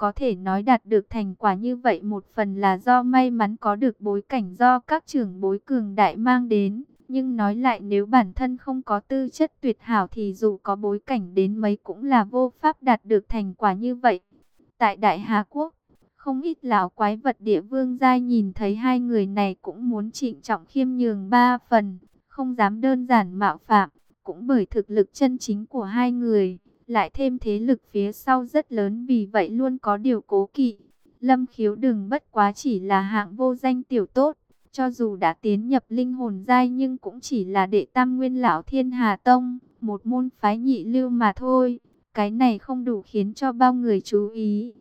Có thể nói đạt được thành quả như vậy một phần là do may mắn có được bối cảnh do các trưởng bối cường đại mang đến. Nhưng nói lại nếu bản thân không có tư chất tuyệt hảo thì dù có bối cảnh đến mấy cũng là vô pháp đạt được thành quả như vậy. Tại Đại Hà Quốc, không ít lão quái vật địa vương giai nhìn thấy hai người này cũng muốn trịnh trọng khiêm nhường ba phần, không dám đơn giản mạo phạm, cũng bởi thực lực chân chính của hai người, lại thêm thế lực phía sau rất lớn vì vậy luôn có điều cố kỵ. Lâm khiếu đừng bất quá chỉ là hạng vô danh tiểu tốt, cho dù đã tiến nhập linh hồn giai nhưng cũng chỉ là đệ tam nguyên lão thiên hà tông, một môn phái nhị lưu mà thôi. Cái này không đủ khiến cho bao người chú ý.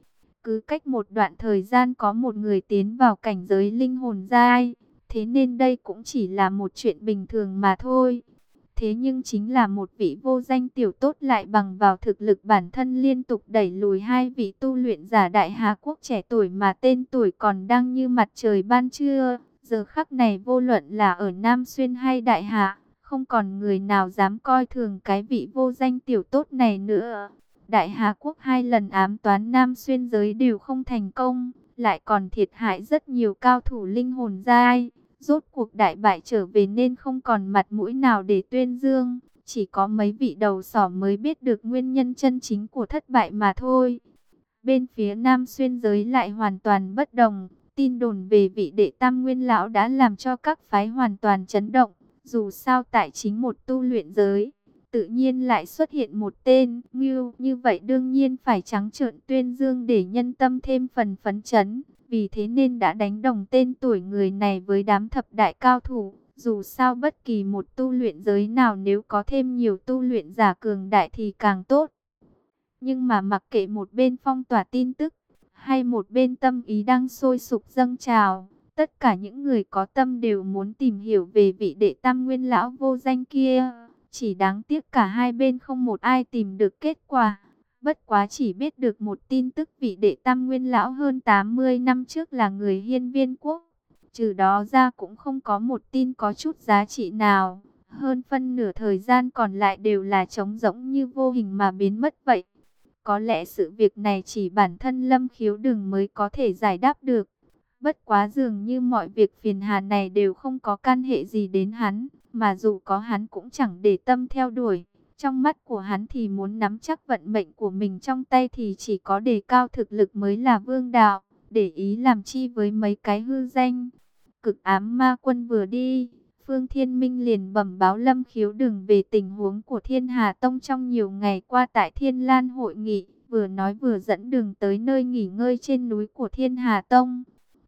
Cứ cách một đoạn thời gian có một người tiến vào cảnh giới linh hồn giai, thế nên đây cũng chỉ là một chuyện bình thường mà thôi. Thế nhưng chính là một vị vô danh tiểu tốt lại bằng vào thực lực bản thân liên tục đẩy lùi hai vị tu luyện giả đại Hà Quốc trẻ tuổi mà tên tuổi còn đang như mặt trời ban trưa. Giờ khắc này vô luận là ở Nam Xuyên hay Đại Hạ, không còn người nào dám coi thường cái vị vô danh tiểu tốt này nữa. Đại Hà Quốc hai lần ám toán Nam Xuyên giới đều không thành công, lại còn thiệt hại rất nhiều cao thủ linh hồn giai. Rốt cuộc đại bại trở về nên không còn mặt mũi nào để tuyên dương, chỉ có mấy vị đầu sỏ mới biết được nguyên nhân chân chính của thất bại mà thôi. Bên phía Nam Xuyên giới lại hoàn toàn bất đồng, tin đồn về vị đệ tam nguyên lão đã làm cho các phái hoàn toàn chấn động, dù sao tại chính một tu luyện giới tự nhiên lại xuất hiện một tên Ngưu, như vậy đương nhiên phải trắng trợn tuyên dương để nhân tâm thêm phần phấn chấn, vì thế nên đã đánh đồng tên tuổi người này với đám thập đại cao thủ. Dù sao bất kỳ một tu luyện giới nào nếu có thêm nhiều tu luyện giả cường đại thì càng tốt. Nhưng mà mặc kệ một bên phong tỏa tin tức, hay một bên tâm ý đang sôi sục dâng trào, tất cả những người có tâm đều muốn tìm hiểu về vị đệ tam nguyên lão vô danh kia. Chỉ đáng tiếc cả hai bên không một ai tìm được kết quả. Bất quá chỉ biết được một tin tức vị đệ tam nguyên lão hơn 80 năm trước là người hiên viên quốc. Trừ đó ra cũng không có một tin có chút giá trị nào. Hơn phân nửa thời gian còn lại đều là trống rỗng như vô hình mà biến mất vậy. Có lẽ sự việc này chỉ bản thân lâm khiếu đừng mới có thể giải đáp được. Bất quá dường như mọi việc phiền hà này đều không có can hệ gì đến hắn, mà dù có hắn cũng chẳng để tâm theo đuổi. Trong mắt của hắn thì muốn nắm chắc vận mệnh của mình trong tay thì chỉ có đề cao thực lực mới là vương đạo, để ý làm chi với mấy cái hư danh. Cực ám ma quân vừa đi, Phương Thiên Minh liền bẩm báo Lâm Khiếu đừng về tình huống của Thiên Hà Tông trong nhiều ngày qua tại Thiên Lan hội nghị, vừa nói vừa dẫn đường tới nơi nghỉ ngơi trên núi của Thiên Hà Tông.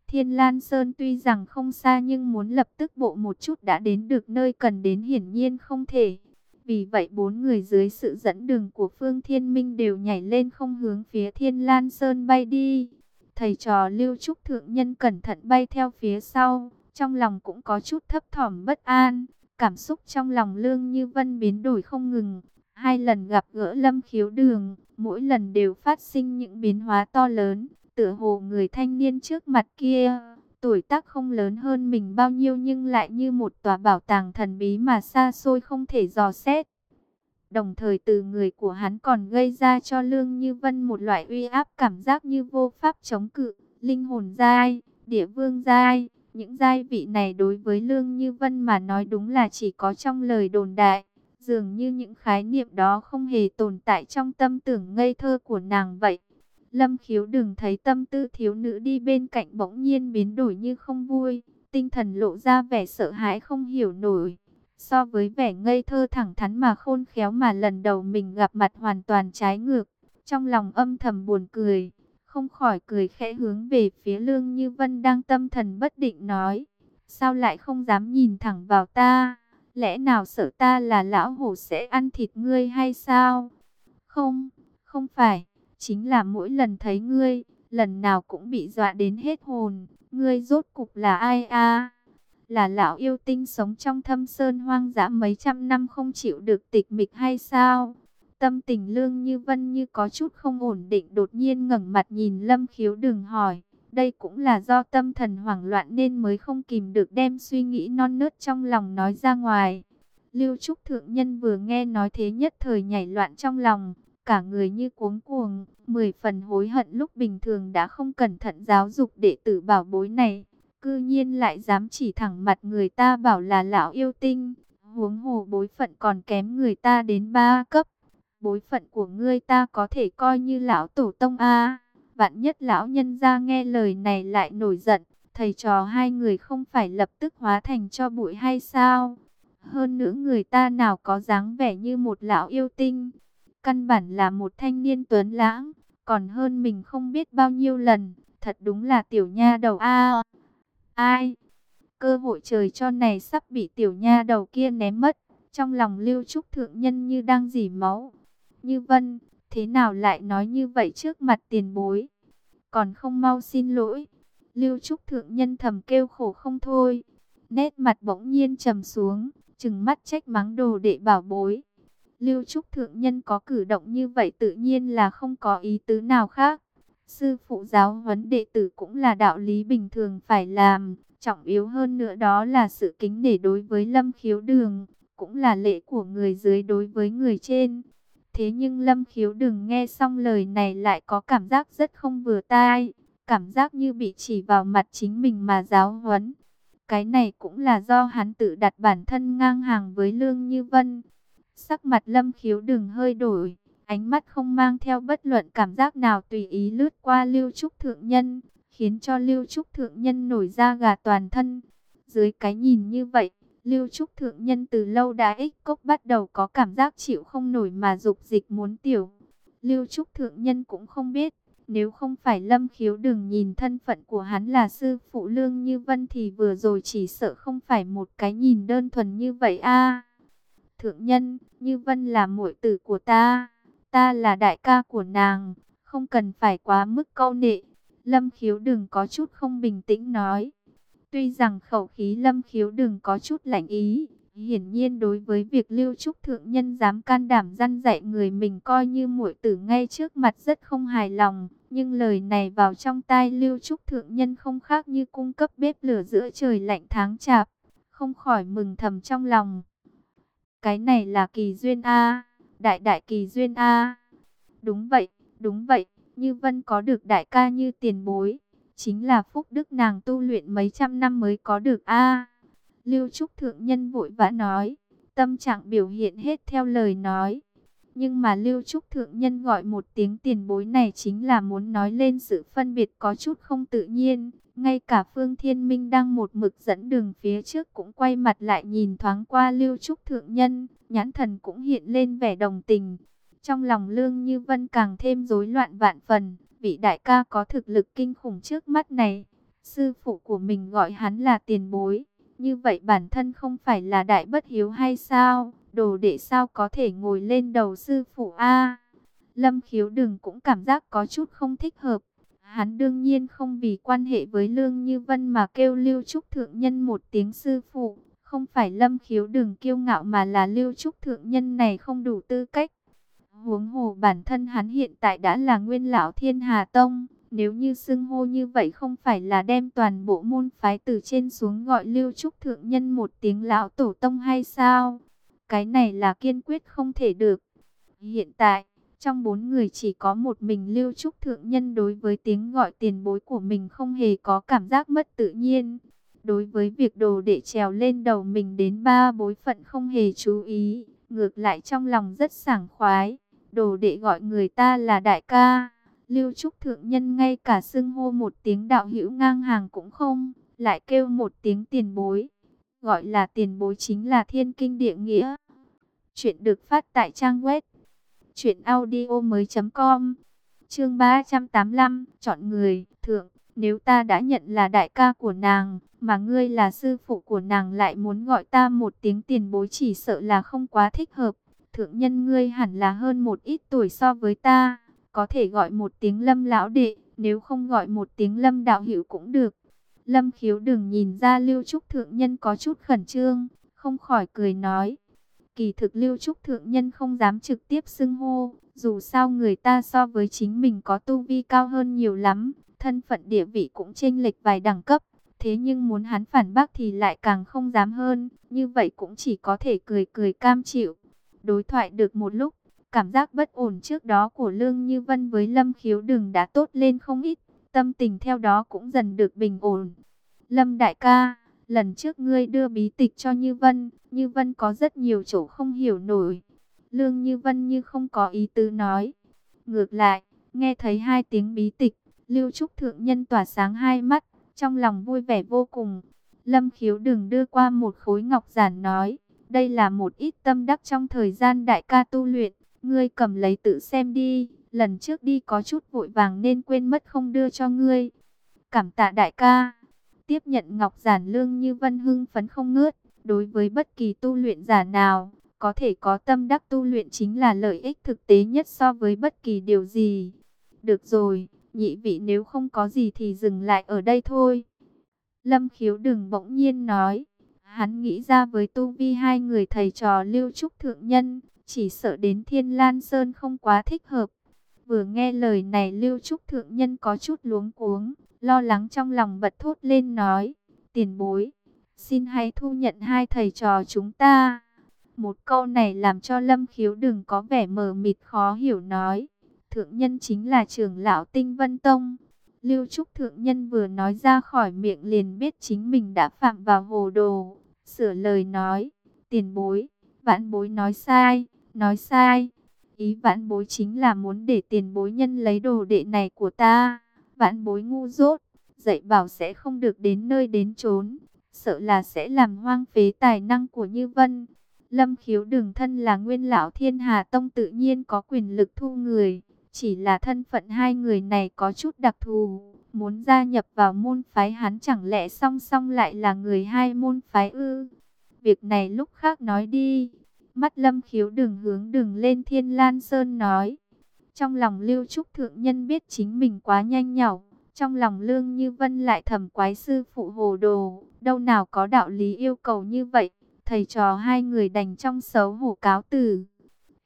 Thiên Lan Sơn tuy rằng không xa nhưng muốn lập tức bộ một chút đã đến được nơi cần đến hiển nhiên không thể. Vì vậy bốn người dưới sự dẫn đường của Phương Thiên Minh đều nhảy lên không hướng phía Thiên Lan Sơn bay đi. Thầy trò Lưu Trúc Thượng Nhân cẩn thận bay theo phía sau, trong lòng cũng có chút thấp thỏm bất an. Cảm xúc trong lòng Lương Như Vân biến đổi không ngừng. Hai lần gặp gỡ Lâm Khiếu Đường, mỗi lần đều phát sinh những biến hóa to lớn tựa hồ người thanh niên trước mặt kia, tuổi tác không lớn hơn mình bao nhiêu nhưng lại như một tòa bảo tàng thần bí mà xa xôi không thể dò xét. Đồng thời từ người của hắn còn gây ra cho Lương Như Vân một loại uy áp cảm giác như vô pháp chống cự, linh hồn giai, địa vương giai. Những giai vị này đối với Lương Như Vân mà nói đúng là chỉ có trong lời đồn đại. Dường như những khái niệm đó không hề tồn tại trong tâm tưởng ngây thơ của nàng vậy. Lâm khiếu đừng thấy tâm tư thiếu nữ đi bên cạnh bỗng nhiên biến đổi như không vui, tinh thần lộ ra vẻ sợ hãi không hiểu nổi. So với vẻ ngây thơ thẳng thắn mà khôn khéo mà lần đầu mình gặp mặt hoàn toàn trái ngược, trong lòng âm thầm buồn cười, không khỏi cười khẽ hướng về phía Lương Như Vân đang tâm thần bất định nói, sao lại không dám nhìn thẳng vào ta, lẽ nào sợ ta là lão hổ sẽ ăn thịt ngươi hay sao? Không, không phải chính là mỗi lần thấy ngươi, lần nào cũng bị dọa đến hết hồn. Ngươi rốt cục là ai a? Là lão yêu tinh sống trong thâm sơn hoang dã mấy trăm năm không chịu được tịch mịch hay sao? Tâm tình lương như vân như có chút không ổn định đột nhiên ngẩng mặt nhìn lâm khiếu đừng hỏi. Đây cũng là do tâm thần hoảng loạn nên mới không kìm được đem suy nghĩ non nớt trong lòng nói ra ngoài. Lưu Trúc Thượng Nhân vừa nghe nói thế nhất thời nhảy loạn trong lòng, cả người như cuống cuồng, mười phần hối hận lúc bình thường đã không cẩn thận giáo dục đệ tử bảo bối này. Cư nhiên lại dám chỉ thẳng mặt người ta bảo là lão yêu tinh, huống hồ bối phận còn kém người ta đến ba cấp. Bối phận của ngươi ta có thể coi như lão tổ tông A. Vạn nhất lão nhân ra nghe lời này lại nổi giận, thầy trò hai người không phải lập tức hóa thành cho bụi hay sao? Hơn nữa người ta nào có dáng vẻ như một lão yêu tinh. Căn bản là một thanh niên tuấn lãng, còn hơn mình không biết bao nhiêu lần. Thật đúng là tiểu nha đầu A. ai? Cơ hội trời cho này sắp bị tiểu nha đầu kia ném mất. Trong lòng lưu trúc thượng nhân như đang dỉ máu. Như vân, thế nào lại nói như vậy trước mặt tiền bối? Còn không mau xin lỗi. Lưu trúc thượng nhân thầm kêu khổ không thôi. Nét mặt bỗng nhiên trầm xuống, trừng mắt trách mắng đồ đệ bảo bối. Lưu Trúc Thượng Nhân có cử động như vậy tự nhiên là không có ý tứ nào khác. Sư phụ giáo huấn đệ tử cũng là đạo lý bình thường phải làm. Trọng yếu hơn nữa đó là sự kính nể đối với lâm khiếu đường. Cũng là lễ của người dưới đối với người trên. Thế nhưng lâm khiếu đường nghe xong lời này lại có cảm giác rất không vừa tai. Cảm giác như bị chỉ vào mặt chính mình mà giáo huấn. Cái này cũng là do hắn tự đặt bản thân ngang hàng với Lương Như Vân. Sắc mặt lâm khiếu đừng hơi đổi, ánh mắt không mang theo bất luận cảm giác nào tùy ý lướt qua lưu trúc thượng nhân, khiến cho lưu trúc thượng nhân nổi da gà toàn thân. Dưới cái nhìn như vậy, lưu trúc thượng nhân từ lâu đã ích cốc bắt đầu có cảm giác chịu không nổi mà dục dịch muốn tiểu. Lưu trúc thượng nhân cũng không biết, nếu không phải lâm khiếu đừng nhìn thân phận của hắn là sư phụ lương như vân thì vừa rồi chỉ sợ không phải một cái nhìn đơn thuần như vậy a Thượng nhân, như vân là muội tử của ta, ta là đại ca của nàng, không cần phải quá mức câu nệ. Lâm khiếu đừng có chút không bình tĩnh nói. Tuy rằng khẩu khí lâm khiếu đừng có chút lạnh ý, Hiển nhiên đối với việc Lưu Trúc Thượng Nhân dám can đảm răn dạy người mình coi như muội tử ngay trước mặt rất không hài lòng. Nhưng lời này vào trong tai Lưu Trúc Thượng Nhân không khác như cung cấp bếp lửa giữa trời lạnh tháng chạp. Không khỏi mừng thầm trong lòng. Cái này là kỳ duyên A, đại đại kỳ duyên A. Đúng vậy, đúng vậy, như Vân có được đại ca như tiền bối. Chính là phúc đức nàng tu luyện mấy trăm năm mới có được A. Lưu Trúc Thượng Nhân vội vã nói, tâm trạng biểu hiện hết theo lời nói. Nhưng mà Lưu Trúc Thượng Nhân gọi một tiếng tiền bối này chính là muốn nói lên sự phân biệt có chút không tự nhiên. Ngay cả Phương Thiên Minh đang một mực dẫn đường phía trước cũng quay mặt lại nhìn thoáng qua Lưu Trúc Thượng Nhân, nhãn thần cũng hiện lên vẻ đồng tình. Trong lòng Lương Như Vân càng thêm rối loạn vạn phần, vị đại ca có thực lực kinh khủng trước mắt này. Sư phụ của mình gọi hắn là tiền bối, như vậy bản thân không phải là đại bất hiếu hay sao? Đồ đệ sao có thể ngồi lên đầu sư phụ A? Lâm khiếu đừng cũng cảm giác có chút không thích hợp. Hắn đương nhiên không vì quan hệ với Lương Như Vân mà kêu Lưu Trúc Thượng Nhân một tiếng sư phụ. Không phải Lâm khiếu đừng kiêu ngạo mà là Lưu Trúc Thượng Nhân này không đủ tư cách. Huống hồ bản thân hắn hiện tại đã là nguyên lão thiên hà tông. Nếu như xưng hô như vậy không phải là đem toàn bộ môn phái từ trên xuống gọi lưu trúc thượng nhân một tiếng lão tổ tông hay sao? Cái này là kiên quyết không thể được. Hiện tại, trong bốn người chỉ có một mình lưu trúc thượng nhân đối với tiếng gọi tiền bối của mình không hề có cảm giác mất tự nhiên. Đối với việc đồ đệ trèo lên đầu mình đến ba bối phận không hề chú ý, ngược lại trong lòng rất sảng khoái. Đồ đệ gọi người ta là đại ca Lưu Trúc Thượng Nhân ngay cả xưng hô một tiếng đạo hữu ngang hàng cũng không, lại kêu một tiếng tiền bối. Gọi là tiền bối chính là thiên kinh địa nghĩa. Chuyện được phát tại trang web truyệnaudiomoi.com. Chương 385, chọn người, thượng, nếu ta đã nhận là đại ca của nàng, mà ngươi là sư phụ của nàng lại muốn gọi ta một tiếng tiền bối chỉ sợ là không quá thích hợp. Thượng nhân ngươi hẳn là hơn một ít tuổi so với ta, có thể gọi một tiếng lâm lão đệ, nếu không gọi một tiếng lâm đạo hữu cũng được. Lâm khiếu đừng nhìn ra lưu trúc thượng nhân có chút khẩn trương, không khỏi cười nói. Kỳ thực lưu trúc thượng nhân không dám trực tiếp xưng hô, dù sao người ta so với chính mình có tu vi cao hơn nhiều lắm, thân phận địa vị cũng chênh lệch vài đẳng cấp. Thế nhưng muốn hắn phản bác thì lại càng không dám hơn, như vậy cũng chỉ có thể cười cười cam chịu. Đối thoại được một lúc, Cảm giác bất ổn trước đó của Lương Như Vân với Lâm Khiếu đường đã tốt lên không ít, tâm tình theo đó cũng dần được bình ổn. Lâm đại ca, lần trước ngươi đưa bí tịch cho Như Vân, Như Vân có rất nhiều chỗ không hiểu nổi. Lương Như Vân như không có ý tứ nói. Ngược lại, nghe thấy hai tiếng bí tịch, Lưu Trúc Thượng Nhân tỏa sáng hai mắt, trong lòng vui vẻ vô cùng. Lâm khiếu đừng đưa qua một khối ngọc giản nói, đây là một ít tâm đắc trong thời gian đại ca tu luyện, ngươi cầm lấy tự xem đi, lần trước đi có chút vội vàng nên quên mất không đưa cho ngươi. Cảm tạ đại ca, tiếp nhận ngọc giản lương như vân hưng phấn không ngớt, đối với bất kỳ tu luyện giả nào, có thể có tâm đắc tu luyện chính là lợi ích thực tế nhất so với bất kỳ điều gì. Được rồi, nhị vị nếu không có gì thì dừng lại ở đây thôi. Lâm khiếu đừng bỗng nhiên nói. Hắn nghĩ ra với tu vi hai người thầy trò lưu trúc thượng nhân, chỉ sợ đến thiên lan sơn không quá thích hợp. Vừa nghe lời này lưu trúc thượng nhân có chút luống cuống, lo lắng trong lòng bật thốt lên nói. Tiền bối, xin hãy thu nhận hai thầy trò chúng ta. Một câu này làm cho lâm khiếu đừng có vẻ mờ mịt khó hiểu nói. Thượng nhân chính là trưởng lão tinh vân tông. Lưu Trúc Thượng Nhân vừa nói ra khỏi miệng liền biết chính mình đã phạm vào hồ đồ. Sửa lời nói, tiền bối, vãn bối nói sai, nói sai. Ý vãn bối chính là muốn để tiền bối nhân lấy đồ đệ này của ta. Vãn bối ngu dốt, dạy bảo sẽ không được đến nơi đến chốn. Sợ là sẽ làm hoang phế tài năng của Như Vân. Lâm khiếu đường thân là nguyên lão thiên hà tông tự nhiên có quyền lực thu người. Chỉ là thân phận hai người này có chút đặc thù, muốn gia nhập vào môn phái hắn chẳng lẽ song song lại là người hai môn phái ư? Việc này lúc khác nói đi. Mắt lâm khiếu đường hướng đường lên thiên lan sơn nói. Trong lòng lưu trúc thượng nhân biết chính mình quá nhanh nhảu. Trong lòng lương như vân lại thầm quái sư phụ hồ đồ. Đâu nào có đạo lý yêu cầu như vậy. Thầy trò hai người đành trong xấu hổ cáo từ.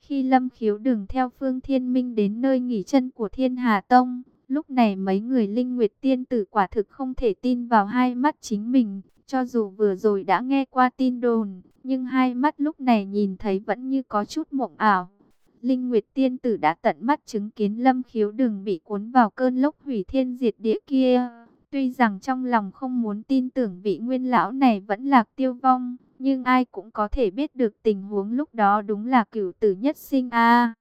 Khi Lâm Khiếu đường theo Phương Thiên Minh đến nơi nghỉ chân của Thiên Hà Tông, lúc này mấy người Linh Nguyệt Tiên tử quả thực không thể tin vào hai mắt chính mình, cho dù vừa rồi đã nghe qua tin đồn, nhưng hai mắt lúc này nhìn thấy vẫn như có chút mộng ảo. Linh Nguyệt Tiên tử đã tận mắt chứng kiến Lâm Khiếu đừng bị cuốn vào cơn lốc hủy thiên diệt địa kia. Tuy rằng trong lòng không muốn tin tưởng vị nguyên lão này vẫn lạc tiêu vong, nhưng ai cũng có thể biết được tình huống lúc đó đúng là cửu tử nhất sinh a.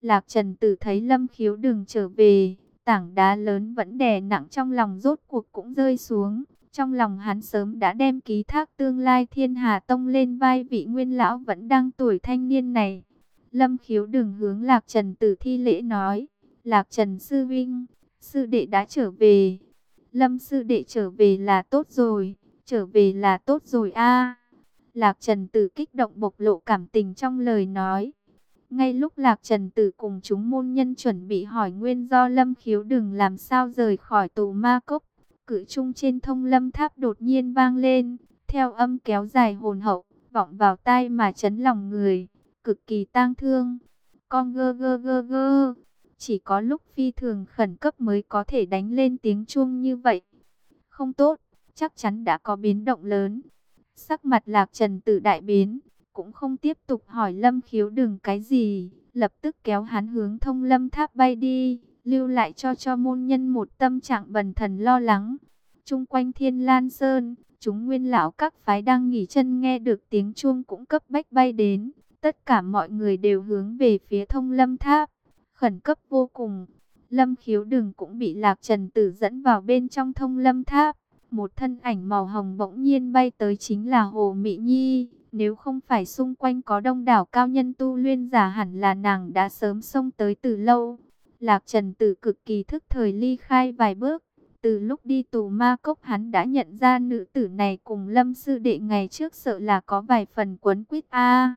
Lạc Trần Tử thấy Lâm Khiếu đừng trở về, tảng đá lớn vẫn đè nặng trong lòng rốt cuộc cũng rơi xuống. Trong lòng hắn sớm đã đem ký thác tương lai thiên hà tông lên vai vị nguyên lão vẫn đang tuổi thanh niên này. Lâm Khiếu đừng hướng Lạc Trần Tử thi lễ nói, Lạc Trần Sư Vinh, Sư Đệ đã trở về. Lâm Sư Đệ trở về là tốt rồi, trở về là tốt rồi a Lạc Trần Tử kích động bộc lộ cảm tình trong lời nói. Ngay lúc Lạc Trần Tử cùng chúng môn nhân chuẩn bị hỏi nguyên do Lâm Khiếu đừng làm sao rời khỏi tù ma cốc, cử trung trên thông lâm tháp đột nhiên vang lên, theo âm kéo dài hồn hậu, vọng vào tai mà chấn lòng người, cực kỳ tang thương. Con gơ gơ gơ gơ, chỉ có lúc phi thường khẩn cấp mới có thể đánh lên tiếng chuông như vậy. Không tốt, chắc chắn đã có biến động lớn. Sắc mặt lạc trần tự đại biến, cũng không tiếp tục hỏi lâm khiếu đừng cái gì, lập tức kéo hắn hướng thông lâm tháp bay đi, lưu lại cho cho môn nhân một tâm trạng bần thần lo lắng. Trung quanh thiên lan sơn, chúng nguyên lão các phái đang nghỉ chân nghe được tiếng chuông cũng cấp bách bay đến, tất cả mọi người đều hướng về phía thông lâm tháp, khẩn cấp vô cùng. Lâm khiếu đừng cũng bị lạc trần tử dẫn vào bên trong thông lâm tháp. Một thân ảnh màu hồng bỗng nhiên bay tới chính là Hồ Mỹ Nhi. Nếu không phải xung quanh có đông đảo cao nhân tu luyện giả hẳn là nàng đã sớm xông tới từ lâu. Lạc Trần Tử cực kỳ thức thời ly khai vài bước. Từ lúc đi tù ma cốc hắn đã nhận ra nữ tử này cùng lâm sư đệ ngày trước sợ là có vài phần quấn quýt a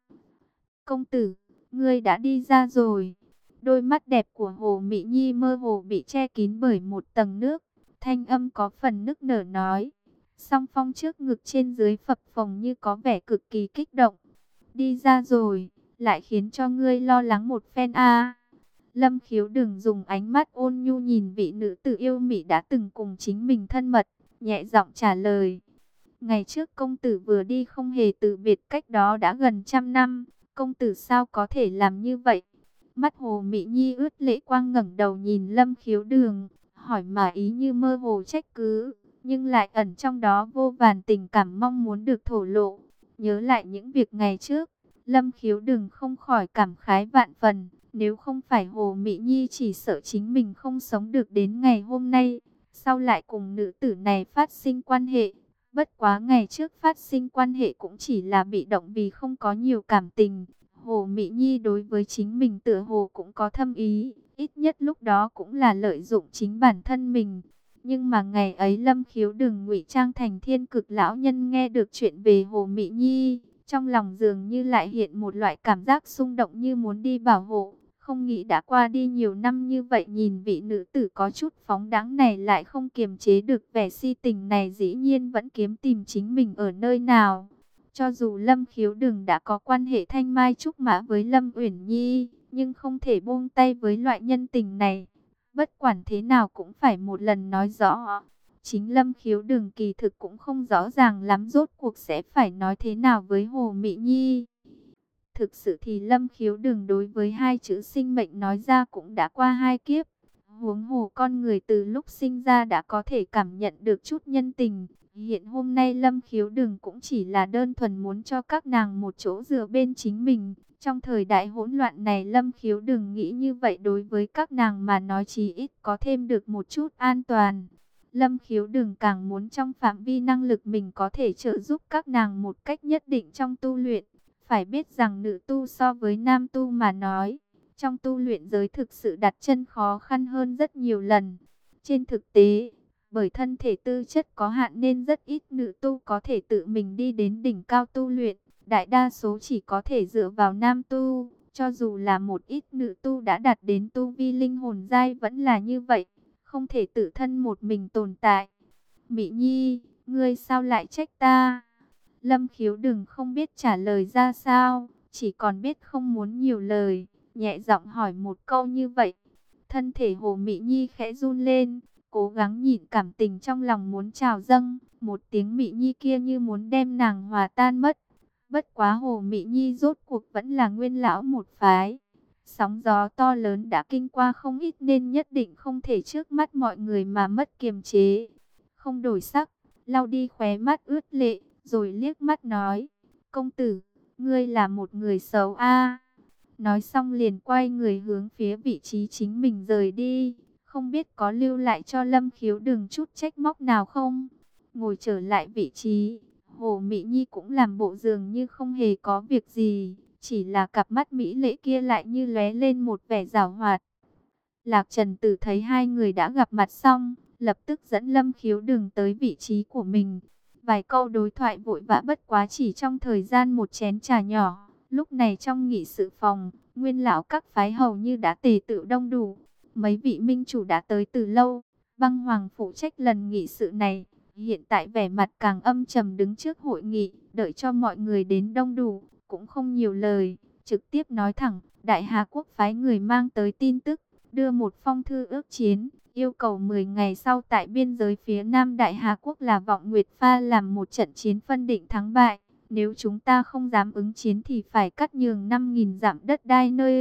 Công tử, ngươi đã đi ra rồi. Đôi mắt đẹp của Hồ Mỹ Nhi mơ hồ bị che kín bởi một tầng nước. Thanh âm có phần nức nở nói. Song phong trước ngực trên dưới phập phồng như có vẻ cực kỳ kích động. Đi ra rồi, lại khiến cho ngươi lo lắng một phen a. Lâm khiếu đừng dùng ánh mắt ôn nhu nhìn vị nữ tử yêu mỹ đã từng cùng chính mình thân mật, nhẹ giọng trả lời. Ngày trước công tử vừa đi không hề từ biệt cách đó đã gần trăm năm, công tử sao có thể làm như vậy? Mắt Hồ Mỹ Nhi ướt lệ quang ngẩng đầu nhìn Lâm Khiếu Đường, hỏi mà ý như mơ hồ trách cứ, nhưng lại ẩn trong đó vô vàn tình cảm mong muốn được thổ lộ. Nhớ lại những việc ngày trước, Lâm Khiếu Đường không khỏi cảm khái vạn phần, nếu không phải Hồ Mỹ Nhi chỉ sợ chính mình không sống được đến ngày hôm nay, sau lại cùng nữ tử này phát sinh quan hệ. Bất quá ngày trước phát sinh quan hệ cũng chỉ là bị động vì không có nhiều cảm tình. Hồ Mỹ Nhi đối với chính mình tựa hồ cũng có thâm ý, ít nhất lúc đó cũng là lợi dụng chính bản thân mình. Nhưng mà ngày ấy Lâm Khiếu đừng ngụy trang thành thiên cực lão nhân nghe được chuyện về Hồ Mỹ Nhi, trong lòng dường như lại hiện một loại cảm giác xung động như muốn đi bảo hộ. Không nghĩ đã qua đi nhiều năm như vậy nhìn vị nữ tử có chút phóng đáng này lại không kiềm chế được vẻ si tình này dĩ nhiên vẫn kiếm tìm chính mình ở nơi nào. Cho dù Lâm Khiếu Đừng đã có quan hệ thanh mai trúc mã với Lâm Uyển Nhi, nhưng không thể buông tay với loại nhân tình này. Bất quản thế nào cũng phải một lần nói rõ. Chính Lâm Khiếu Đừng kỳ thực cũng không rõ ràng lắm rốt cuộc sẽ phải nói thế nào với Hồ Mỹ Nhi. Thực sự thì Lâm Khiếu Đừng đối với hai chữ sinh mệnh nói ra cũng đã qua hai kiếp. Huống hồ con người từ lúc sinh ra đã có thể cảm nhận được chút nhân tình, Hiện hôm nay Lâm Khiếu Đừng cũng chỉ là đơn thuần muốn cho các nàng một chỗ dựa bên chính mình. Trong thời đại hỗn loạn này Lâm Khiếu Đừng nghĩ như vậy đối với các nàng mà nói chí ít có thêm được một chút an toàn. Lâm Khiếu Đừng càng muốn trong phạm vi năng lực mình có thể trợ giúp các nàng một cách nhất định trong tu luyện. Phải biết rằng nữ tu so với nam tu mà nói, trong tu luyện giới thực sự đặt chân khó khăn hơn rất nhiều lần. Trên thực tế, bởi thân thể tư chất có hạn nên rất ít nữ tu có thể tự mình đi đến đỉnh cao tu luyện. Đại đa số chỉ có thể dựa vào nam tu. Cho dù là một ít nữ tu đã đạt đến tu vi linh hồn giai vẫn là như vậy. Không thể tự thân một mình tồn tại. Mỹ Nhi, ngươi sao lại trách ta? Lâm khiếu đừng không biết trả lời ra sao. Chỉ còn biết không muốn nhiều lời. Nhẹ giọng hỏi một câu như vậy. Thân thể Hồ Mỹ Nhi khẽ run lên cố gắng nhịn cảm tình trong lòng muốn trào dâng, một tiếng Mỹ Nhi kia như muốn đem nàng hòa tan mất. Bất quá Hồ Mỹ Nhi rốt cuộc vẫn là nguyên lão một phái. Sóng gió to lớn đã kinh qua không ít nên nhất định không thể trước mắt mọi người mà mất kiềm chế. Không đổi sắc, lau đi khóe mắt ướt lệ, rồi liếc mắt nói, công tử, ngươi là một người xấu a Nói xong liền quay người hướng phía vị trí chính mình rời đi. Không biết có lưu lại cho Lâm Khiếu đừng chút trách móc nào không? Ngồi trở lại vị trí, Hồ Mỹ Nhi cũng làm bộ dường như không hề có việc gì. Chỉ là cặp mắt Mỹ lễ kia lại như lóe lên một vẻ rào hoạt. Lạc Trần Tử thấy hai người đã gặp mặt xong, lập tức dẫn Lâm Khiếu đừng tới vị trí của mình. Vài câu đối thoại vội vã bất quá chỉ trong thời gian một chén trà nhỏ. Lúc này trong nghị sự phòng, nguyên lão các phái hầu như đã tề tự đông đủ. Mấy vị minh chủ đã tới từ lâu, băng hoàng phụ trách lần nghị sự này. Hiện tại vẻ mặt càng âm trầm đứng trước hội nghị, đợi cho mọi người đến đông đủ, cũng không nhiều lời, trực tiếp nói thẳng, Đại Hà Quốc phái người mang tới tin tức, đưa một phong thư ước chiến, yêu cầu 10 ngày sau tại biên giới phía Nam Đại Hà Quốc là Vọng Nguyệt Pha làm một trận chiến phân định thắng bại. Nếu chúng ta không dám ứng chiến thì phải cắt nhường 5.000 dặm đất đai nơi...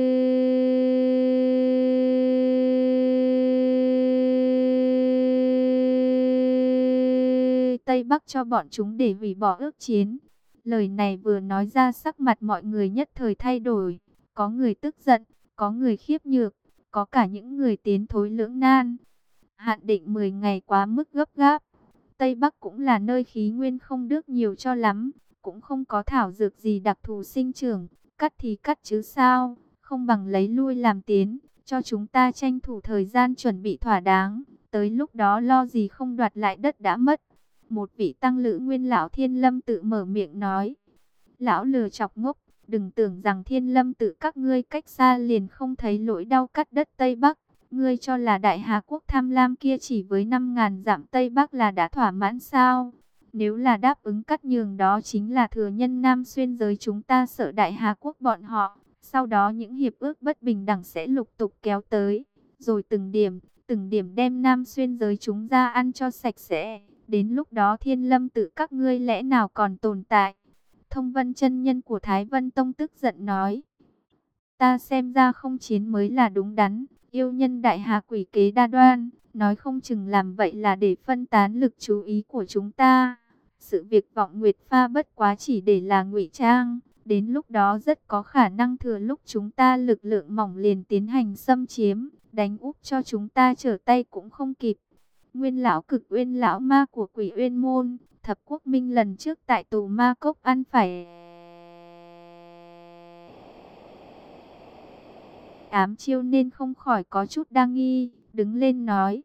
Tây Bắc cho bọn chúng để hủy bỏ ước chiến. Lời này vừa nói ra sắc mặt mọi người nhất thời thay đổi. Có người tức giận, có người khiếp nhược, có cả những người tiến thối lưỡng nan. Hạn định 10 ngày quá mức gấp gáp. Tây Bắc cũng là nơi khí nguyên không được nhiều cho lắm cũng không có thảo dược gì đặc thù sinh trưởng, cắt thì cắt chứ sao, không bằng lấy lui làm tiến, cho chúng ta tranh thủ thời gian chuẩn bị thỏa đáng, tới lúc đó lo gì không đoạt lại đất đã mất. Một vị tăng lữ nguyên lão thiên lâm tự mở miệng nói, lão lừa chọc ngốc, đừng tưởng rằng thiên lâm tự các ngươi cách xa liền không thấy lỗi đau cắt đất Tây Bắc. Ngươi cho là đại Hà Quốc tham lam kia chỉ với 5.000 giảm Tây Bắc là đã thỏa mãn sao? Nếu là đáp ứng cắt nhường đó chính là thừa nhân Nam xuyên giới chúng ta sợ Đại Hà Quốc bọn họ. Sau đó những hiệp ước bất bình đẳng sẽ lục tục kéo tới. Rồi từng điểm, từng điểm đem Nam xuyên giới chúng ra ăn cho sạch sẽ. Đến lúc đó thiên lâm tự các ngươi lẽ nào còn tồn tại. Thông vân chân nhân của Thái Vân Tông tức giận nói. Ta xem ra không chiến mới là đúng đắn, yêu nhân đại hà quỷ kế đa đoan, nói không chừng làm vậy là để phân tán lực chú ý của chúng ta. Sự việc vọng nguyệt pha bất quá chỉ để là ngụy trang, đến lúc đó rất có khả năng thừa lúc chúng ta lực lượng mỏng liền tiến hành xâm chiếm, đánh úp cho chúng ta trở tay cũng không kịp. Nguyên lão cực uyên lão ma của quỷ uyên môn, thập quốc minh lần trước tại tù ma cốc ăn phải ám chiêu nên không khỏi có chút đa nghi, đứng lên nói.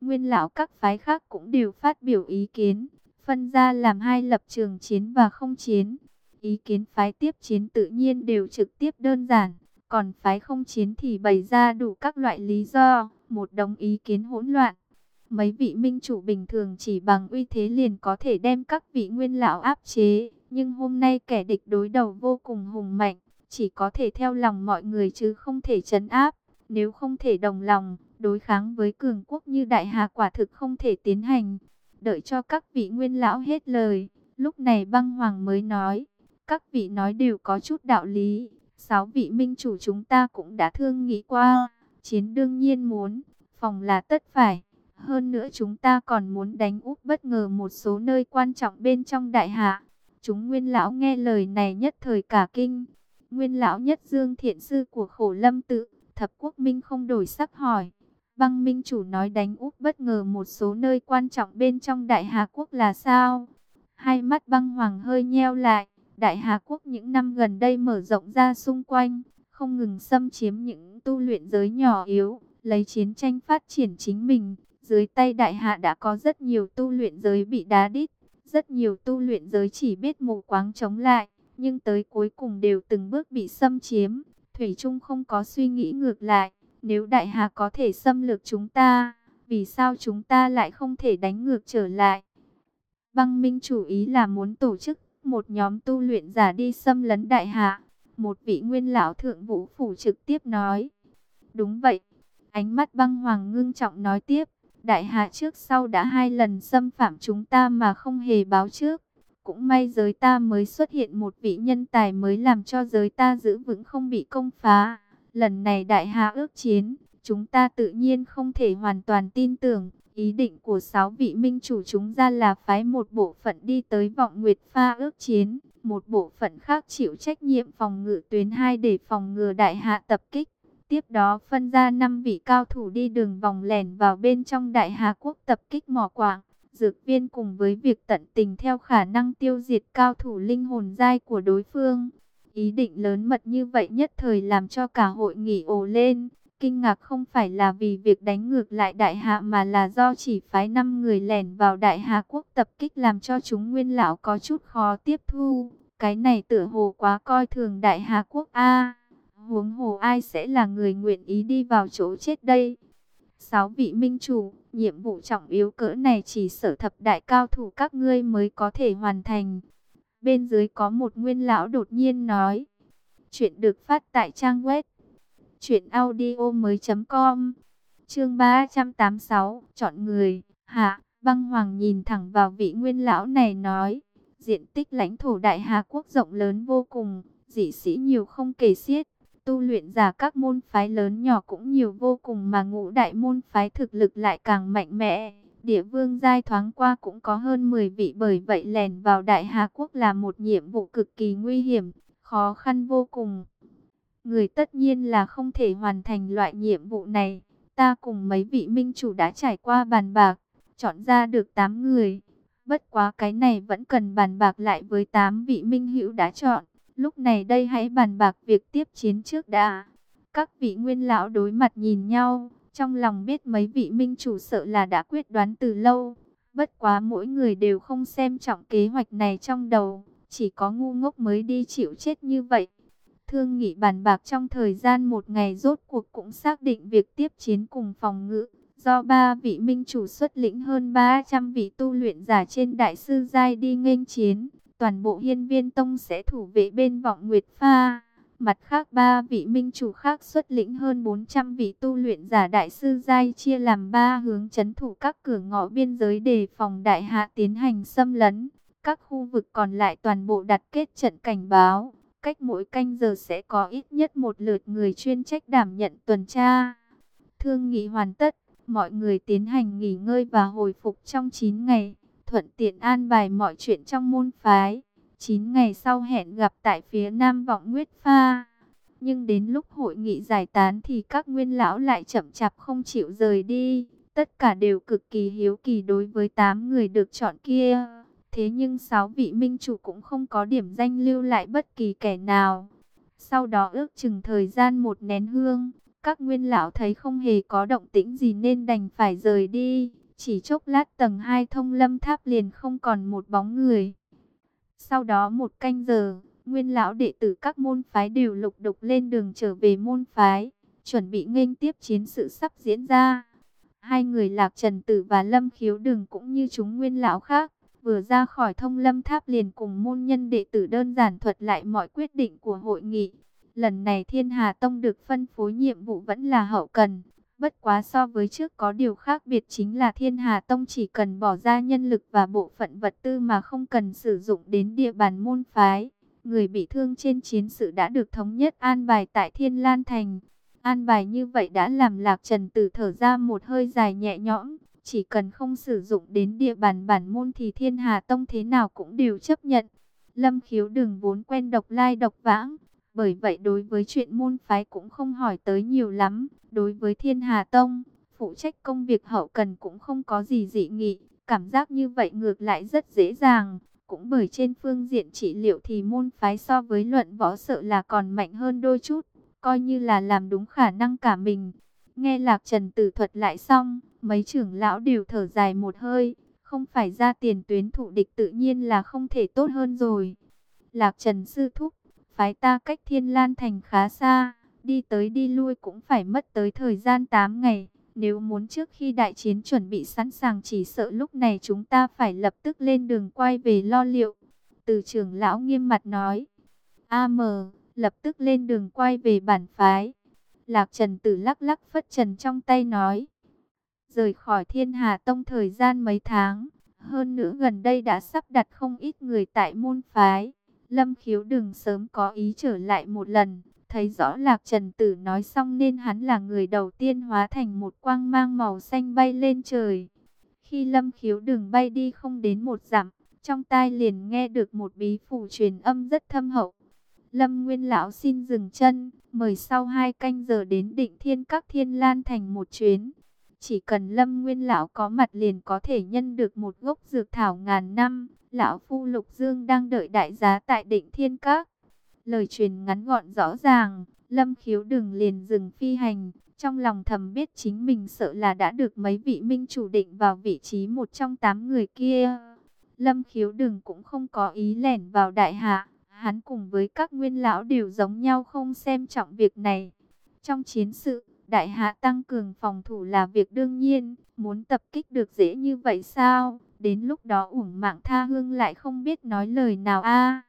Nguyên lão các phái khác cũng đều phát biểu ý kiến, phân ra làm hai lập trường chiến và không chiến. Ý kiến phái tiếp chiến tự nhiên đều trực tiếp đơn giản, còn phái không chiến thì bày ra đủ các loại lý do, một đống ý kiến hỗn loạn. Mấy vị minh chủ bình thường chỉ bằng uy thế liền có thể đem các vị nguyên lão áp chế, nhưng hôm nay kẻ địch đối đầu vô cùng hùng mạnh, chỉ có thể theo lòng mọi người chứ không thể chấn áp. Nếu không thể đồng lòng, đối kháng với cường quốc như Đại Hà quả thực không thể tiến hành. Đợi cho các vị nguyên lão hết lời, lúc này băng hoàng mới nói, các vị nói đều có chút đạo lý. Sáu vị minh chủ chúng ta cũng đã thương nghĩ qua, chiến đương nhiên muốn, phòng là tất phải. Hơn nữa chúng ta còn muốn đánh úp bất ngờ một số nơi quan trọng bên trong đại hạ. Chúng nguyên lão nghe lời này nhất thời cả kinh. Nguyên lão nhất dương thiện sư của khổ lâm tự, thập quốc minh không đổi sắc hỏi. Băng minh chủ nói đánh úp bất ngờ một số nơi quan trọng bên trong đại hà quốc là sao? Hai mắt băng hoàng hơi nheo lại. Đại Hà Quốc những năm gần đây mở rộng ra xung quanh, không ngừng xâm chiếm những tu luyện giới nhỏ yếu, lấy chiến tranh phát triển chính mình. Dưới tay Đại Hạ đã có rất nhiều tu luyện giới bị đá đít, rất nhiều tu luyện giới chỉ biết mù quáng chống lại, nhưng tới cuối cùng đều từng bước bị xâm chiếm. Thủy Trung không có suy nghĩ ngược lại, nếu Đại hạ có thể xâm lược chúng ta, vì sao chúng ta lại không thể đánh ngược trở lại? Băng Minh chủ ý là muốn tổ chức một nhóm tu luyện giả đi xâm lấn đại hạ. Một vị nguyên lão thượng vũ phủ trực tiếp nói. Đúng vậy. Ánh mắt băng hoàng ngưng trọng nói tiếp. Đại hạ trước sau đã hai lần xâm phạm chúng ta mà không hề báo trước. Cũng may giới ta mới xuất hiện một vị nhân tài mới làm cho giới ta giữ vững không bị công phá. Lần này đại hạ ước chiến, chúng ta tự nhiên không thể hoàn toàn tin tưởng. Ý định của sáu vị minh chủ chúng ra là phái một bộ phận đi tới vọng nguyệt pha ước chiến, một bộ phận khác chịu trách nhiệm phòng ngự tuyến 2 để phòng ngừa đại hạ tập kích. Tiếp đó phân ra 5 vị cao thủ đi đường vòng lẻn vào bên trong đại hà quốc tập kích mỏ quảng. Dược viên cùng với việc tận tình theo khả năng tiêu diệt cao thủ linh hồn dai của đối phương. Ý định lớn mật như vậy nhất thời làm cho cả hội nghị ồ lên. Kinh ngạc không phải là vì việc đánh ngược lại đại hạ mà là do chỉ phái 5 người lẻn vào đại hạ quốc tập kích làm cho chúng nguyên lão có chút khó tiếp thu. Cái này tựa hồ quá coi thường đại hạ quốc A huống hồ ai sẽ là người nguyện ý đi vào chỗ chết đây? Sáu vị minh chủ, nhiệm vụ trọng yếu cỡ này chỉ sở thập đại cao thủ các ngươi mới có thể hoàn thành. Bên dưới có một nguyên lão đột nhiên nói. Chuyện được phát tại trang web Chuyện audio mới com Chương 386 Chọn người Hạ Băng Hoàng nhìn thẳng vào vị nguyên lão này nói Diện tích lãnh thổ Đại Hà Quốc rộng lớn vô cùng Dị sĩ nhiều không kể xiết Tu luyện giả các môn phái lớn nhỏ cũng nhiều vô cùng Mà ngũ đại môn phái thực lực lại càng mạnh mẽ Địa vương giai thoáng qua cũng có hơn 10 vị Bởi vậy lèn vào Đại Hà Quốc là một nhiệm vụ cực kỳ nguy hiểm Khó khăn vô cùng Người tất nhiên là không thể hoàn thành loại nhiệm vụ này. Ta cùng mấy vị minh chủ đã trải qua bàn bạc, chọn ra được 8 người. Bất quá cái này vẫn cần bàn bạc lại với 8 vị minh hữu đã chọn. Lúc này đây hãy bàn bạc việc tiếp chiến trước đã. Các vị nguyên lão đối mặt nhìn nhau, trong lòng biết mấy vị minh chủ sợ là đã quyết đoán từ lâu. Bất quá mỗi người đều không xem trọng kế hoạch này trong đầu, chỉ có ngu ngốc mới đi chịu chết như vậy. Thương nghị bàn bạc trong thời gian một ngày rốt cuộc cũng xác định việc tiếp chiến cùng phòng ngự. Do ba vị minh chủ xuất lĩnh hơn 300 vị tu luyện giả trên đại sư giai đi nghênh chiến. Toàn bộ hiên viên tông sẽ thủ vệ bên vọng nguyệt pha. Mặt khác ba vị minh chủ khác xuất lĩnh hơn 400 vị tu luyện giả đại sư giai chia làm ba hướng chấn thủ các cửa ngõ biên giới đề phòng đại hạ tiến hành xâm lấn. Các khu vực còn lại toàn bộ đặt kết trận cảnh báo Cách mỗi canh giờ sẽ có ít nhất một lượt người chuyên trách đảm nhận tuần tra. Thương nghị hoàn tất, mọi người tiến hành nghỉ ngơi và hồi phục trong 9 ngày, thuận tiện an bài mọi chuyện trong môn phái. 9 ngày sau hẹn gặp tại phía Nam Vọng Nguyết Pha. Nhưng đến lúc hội nghị giải tán thì các nguyên lão lại chậm chạp không chịu rời đi. Tất cả đều cực kỳ hiếu kỳ đối với 8 người được chọn kia. Thế nhưng sáu vị minh chủ cũng không có điểm danh lưu lại bất kỳ kẻ nào. Sau đó ước chừng thời gian một nén hương, các nguyên lão thấy không hề có động tĩnh gì nên đành phải rời đi. Chỉ chốc lát tầng 2 thông lâm tháp liền không còn một bóng người. Sau đó một canh giờ, nguyên lão đệ tử các môn phái đều lục đục lên đường trở về môn phái, chuẩn bị nghênh tiếp chiến sự sắp diễn ra. Hai người Lạc Trần Tử và Lâm Khiếu đường cũng như chúng nguyên lão khác, vừa ra khỏi thông lâm tháp liền cùng môn nhân đệ tử đơn giản thuật lại mọi quyết định của hội nghị. Lần này Thiên Hà Tông được phân phối nhiệm vụ vẫn là hậu cần, bất quá so với trước có điều khác biệt chính là Thiên Hà Tông chỉ cần bỏ ra nhân lực và bộ phận vật tư mà không cần sử dụng đến địa bàn môn phái. Người bị thương trên chiến sự đã được thống nhất an bài tại Thiên Lan Thành. An bài như vậy đã làm Lạc Trần Tử thở ra một hơi dài nhẹ nhõm. Chỉ cần không sử dụng đến địa bàn bản môn thì thiên hà tông thế nào cũng đều chấp nhận. Lâm khiếu đừng vốn quen độc lai độc vãng. Bởi vậy đối với chuyện môn phái cũng không hỏi tới nhiều lắm. Đối với thiên hà tông, phụ trách công việc hậu cần cũng không có gì dị nghị. Cảm giác như vậy ngược lại rất dễ dàng. Cũng bởi trên phương diện trị liệu thì môn phái so với luận võ sợ là còn mạnh hơn đôi chút. Coi như là làm đúng khả năng cả mình. Nghe Lạc Trần tử thuật lại xong, mấy trưởng lão đều thở dài một hơi, không phải ra tiền tuyến thủ địch tự nhiên là không thể tốt hơn rồi. Lạc Trần sư thúc, phái ta cách Thiên Lan thành khá xa, đi tới đi lui cũng phải mất tới thời gian 8 ngày. Nếu muốn trước khi đại chiến chuẩn bị sẵn sàng chỉ sợ lúc này chúng ta phải lập tức lên đường quay về lo liệu. Từ trưởng lão nghiêm mặt nói, AM, lập tức lên đường quay về bản phái. Lạc Trần Tử lắc lắc phất trần trong tay nói. Rời khỏi thiên hà tông thời gian mấy tháng. Hơn nữa gần đây đã sắp đặt không ít người tại môn phái. Lâm khiếu đừng sớm có ý trở lại một lần. Thấy rõ Lạc Trần Tử nói xong nên hắn là người đầu tiên hóa thành một quang mang màu xanh bay lên trời. Khi Lâm khiếu đừng bay đi không đến một dặm, trong tai liền nghe được một bí phủ truyền âm rất thâm hậu. Lâm Nguyên Lão xin dừng chân, mời sau hai canh giờ đến định thiên các thiên lan thành một chuyến. Chỉ cần Lâm Nguyên Lão có mặt liền có thể nhân được một gốc dược thảo ngàn năm. Lão Phu Lục Dương đang đợi đại giá tại định thiên các. Lời truyền ngắn gọn rõ ràng, Lâm Khiếu đừng liền dừng phi hành. Trong lòng thầm biết chính mình sợ là đã được mấy vị minh chủ định vào vị trí một trong tám người kia. Lâm Khiếu đừng cũng không có ý lẻn vào đại hạ Hắn cùng với các nguyên lão đều giống nhau không xem trọng việc này. Trong chiến sự, đại hạ tăng cường phòng thủ là việc đương nhiên, muốn tập kích được dễ như vậy sao? Đến lúc đó uổng mạng tha hương lại không biết nói lời nào a.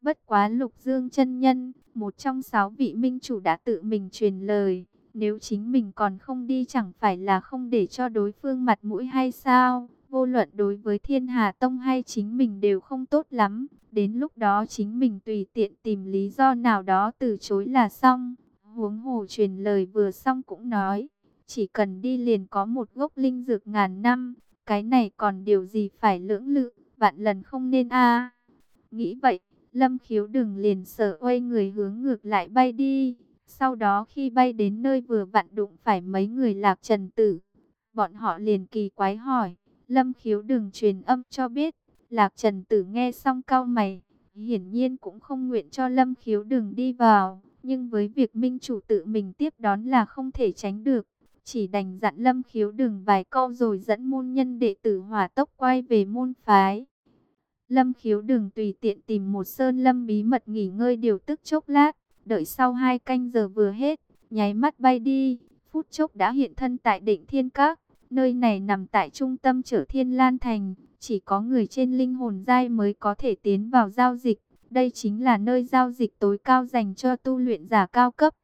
Bất quá lục dương chân nhân, một trong sáu vị minh chủ đã tự mình truyền lời. Nếu chính mình còn không đi chẳng phải là không để cho đối phương mặt mũi hay sao? Vô luận đối với thiên hà tông hay chính mình đều không tốt lắm. Đến lúc đó chính mình tùy tiện tìm lý do nào đó từ chối là xong. Huống hồ truyền lời vừa xong cũng nói. Chỉ cần đi liền có một gốc linh dược ngàn năm. Cái này còn điều gì phải lưỡng lự. Vạn lần không nên a Nghĩ vậy, Lâm khiếu đừng liền sợ quay người hướng ngược lại bay đi. Sau đó khi bay đến nơi vừa vặn đụng phải mấy người lạc trần tử. Bọn họ liền kỳ quái hỏi. Lâm khiếu đừng truyền âm cho biết. Lạc Trần Tử nghe xong cao mày, hiển nhiên cũng không nguyện cho Lâm Khiếu đừng đi vào, nhưng với việc Minh Chủ tự mình tiếp đón là không thể tránh được. Chỉ đành dặn Lâm Khiếu đừng vài câu rồi dẫn môn nhân đệ tử hỏa tốc quay về môn phái. Lâm Khiếu đừng tùy tiện tìm một sơn lâm bí mật nghỉ ngơi điều tức chốc lát, đợi sau hai canh giờ vừa hết, nháy mắt bay đi, phút chốc đã hiện thân tại định thiên các. Nơi này nằm tại trung tâm trở thiên lan thành, chỉ có người trên linh hồn giai mới có thể tiến vào giao dịch. Đây chính là nơi giao dịch tối cao dành cho tu luyện giả cao cấp.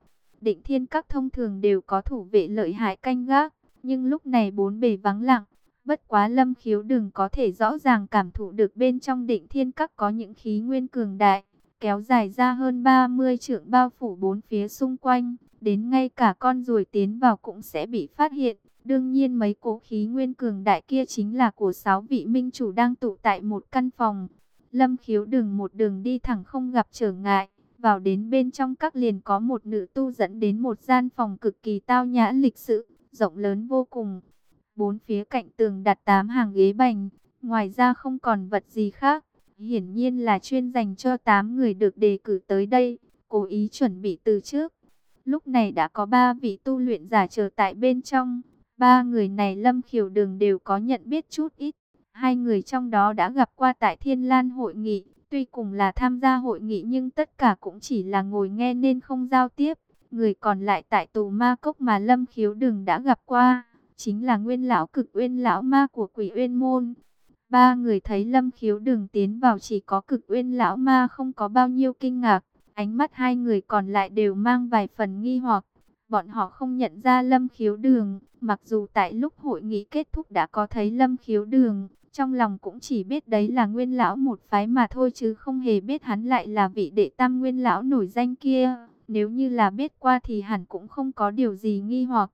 Định thiên các thông thường đều có thủ vệ lợi hại canh gác, nhưng lúc này bốn bề vắng lặng. Bất quá lâm khiếu đừng có thể rõ ràng cảm thụ được bên trong định thiên các có những khí nguyên cường đại. kéo dài ra hơn 30 trượng bao phủ bốn phía xung quanh, đến ngay cả con ruồi tiến vào cũng sẽ bị phát hiện. Đương nhiên mấy cố khí nguyên cường đại kia chính là của sáu vị minh chủ đang tụ tại một căn phòng. Lâm khiếu đường một đường đi thẳng không gặp trở ngại, vào đến bên trong các liền có một nữ tu dẫn đến một gian phòng cực kỳ tao nhã lịch sự, rộng lớn vô cùng. Bốn phía cạnh tường đặt tám hàng ghế bành, ngoài ra không còn vật gì khác. Hiển nhiên là chuyên dành cho tám người được đề cử tới đây, cố ý chuẩn bị từ trước. Lúc này đã có ba vị tu luyện giả chờ tại bên trong. Ba người này Lâm Khiếu Đường đều có nhận biết chút ít. Hai người trong đó đã gặp qua tại Thiên Lan hội nghị. Tuy cùng là tham gia hội nghị nhưng tất cả cũng chỉ là ngồi nghe nên không giao tiếp. Người còn lại tại tù ma cốc mà Lâm Khiếu Đường đã gặp qua. Chính là nguyên lão cực uyên lão ma của quỷ uyên môn. Ba người thấy Lâm Khiếu Đường tiến vào chỉ có cực uyên lão ma không có bao nhiêu kinh ngạc. Ánh mắt hai người còn lại đều mang vài phần nghi hoặc. Bọn họ không nhận ra Lâm Khiếu Đường, mặc dù tại lúc hội nghị kết thúc đã có thấy Lâm Khiếu Đường, trong lòng cũng chỉ biết đấy là nguyên lão một phái mà thôi chứ không hề biết hắn lại là vị đệ tam nguyên lão nổi danh kia. Nếu như là biết qua thì hẳn cũng không có điều gì nghi hoặc.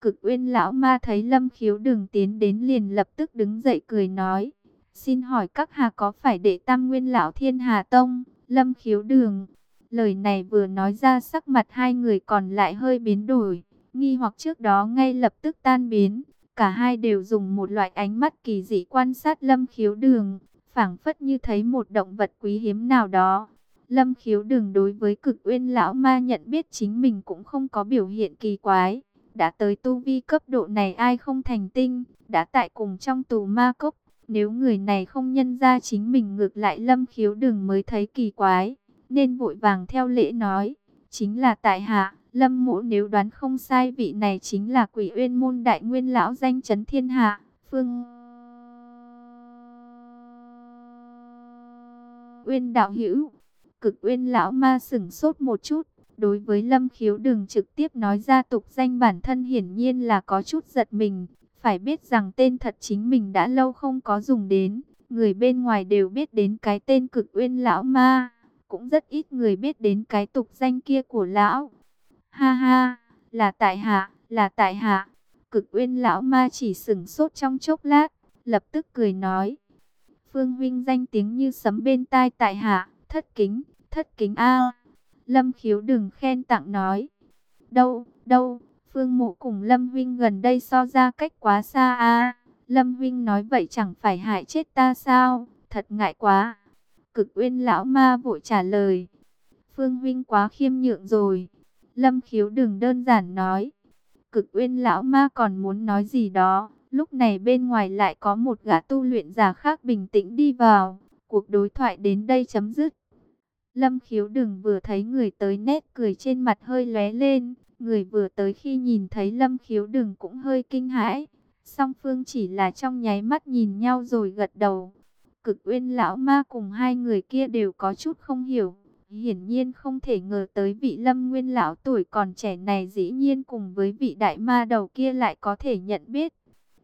Cực uyên lão ma thấy lâm khiếu đường tiến đến liền lập tức đứng dậy cười nói. Xin hỏi các hà có phải đệ tam nguyên lão thiên hà tông, lâm khiếu đường. Lời này vừa nói ra sắc mặt hai người còn lại hơi biến đổi. Nghi hoặc trước đó ngay lập tức tan biến. Cả hai đều dùng một loại ánh mắt kỳ dị quan sát lâm khiếu đường. phảng phất như thấy một động vật quý hiếm nào đó. Lâm khiếu đường đối với cực uyên lão ma nhận biết chính mình cũng không có biểu hiện kỳ quái đã tới tu vi cấp độ này ai không thành tinh, đã tại cùng trong tù ma cốc. Nếu người này không nhân ra chính mình ngược lại lâm khiếu đường mới thấy kỳ quái, nên vội vàng theo lễ nói. Chính là tại hạ, lâm mộ nếu đoán không sai vị này chính là quỷ uyên môn đại nguyên lão danh chấn thiên hạ, phương... Uyên đạo hữu, cực uyên lão ma sửng sốt một chút, Đối với Lâm Khiếu đừng trực tiếp nói ra tục danh bản thân hiển nhiên là có chút giật mình. Phải biết rằng tên thật chính mình đã lâu không có dùng đến. Người bên ngoài đều biết đến cái tên cực uyên lão ma. Cũng rất ít người biết đến cái tục danh kia của lão. Ha ha, là tại hạ, là tại hạ. Cực uyên lão ma chỉ sừng sốt trong chốc lát, lập tức cười nói. Phương Vinh danh tiếng như sấm bên tai tại hạ, thất kính, thất kính a Lâm khiếu đừng khen tặng nói. Đâu, đâu, Phương Mộ cùng Lâm Vinh gần đây so ra cách quá xa a Lâm Vinh nói vậy chẳng phải hại chết ta sao, thật ngại quá. Cực uyên lão ma vội trả lời. Phương Vinh quá khiêm nhượng rồi. Lâm khiếu đừng đơn giản nói. Cực uyên lão ma còn muốn nói gì đó. Lúc này bên ngoài lại có một gã tu luyện giả khác bình tĩnh đi vào. Cuộc đối thoại đến đây chấm dứt. Lâm khiếu đừng vừa thấy người tới nét cười trên mặt hơi lóe lên. Người vừa tới khi nhìn thấy lâm khiếu đừng cũng hơi kinh hãi. Song phương chỉ là trong nháy mắt nhìn nhau rồi gật đầu. Cực uyên lão ma cùng hai người kia đều có chút không hiểu. Hiển nhiên không thể ngờ tới vị lâm nguyên lão tuổi còn trẻ này dĩ nhiên cùng với vị đại ma đầu kia lại có thể nhận biết.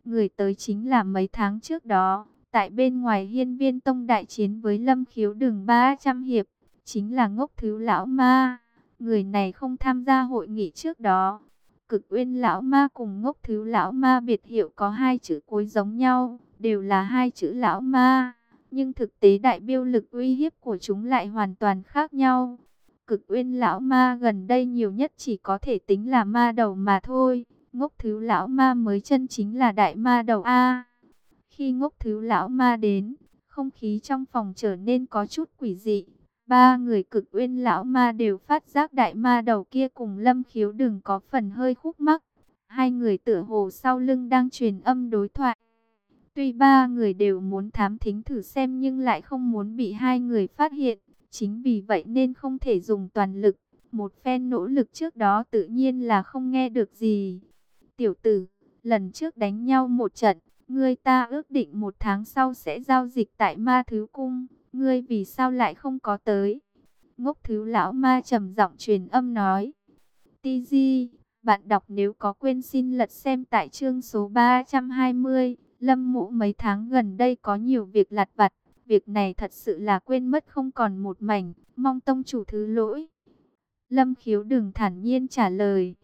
Người tới chính là mấy tháng trước đó, tại bên ngoài hiên viên tông đại chiến với lâm khiếu đường 300 hiệp chính là ngốc thứ lão ma. Người này không tham gia hội nghị trước đó. Cực uyên lão ma cùng ngốc thứ lão ma biệt hiệu có hai chữ cuối giống nhau, đều là hai chữ lão ma. Nhưng thực tế đại biêu lực uy hiếp của chúng lại hoàn toàn khác nhau. Cực uyên lão ma gần đây nhiều nhất chỉ có thể tính là ma đầu mà thôi. Ngốc thứ lão ma mới chân chính là đại ma đầu A. Khi ngốc thứ lão ma đến, không khí trong phòng trở nên có chút quỷ dị. Ba người cực uyên lão ma đều phát giác đại ma đầu kia cùng lâm khiếu đừng có phần hơi khúc mắc. Hai người tựa hồ sau lưng đang truyền âm đối thoại. Tuy ba người đều muốn thám thính thử xem nhưng lại không muốn bị hai người phát hiện. Chính vì vậy nên không thể dùng toàn lực. Một phen nỗ lực trước đó tự nhiên là không nghe được gì. Tiểu tử, lần trước đánh nhau một trận, người ta ước định một tháng sau sẽ giao dịch tại ma thứ cung ngươi vì sao lại không có tới? Ngốc thứ lão ma trầm giọng truyền âm nói. Ti Di, bạn đọc nếu có quên xin lật xem tại chương số 320. Lâm mũ mấy tháng gần đây có nhiều việc lặt vặt. Việc này thật sự là quên mất không còn một mảnh, mong tông chủ thứ lỗi. Lâm khiếu đừng thản nhiên trả lời.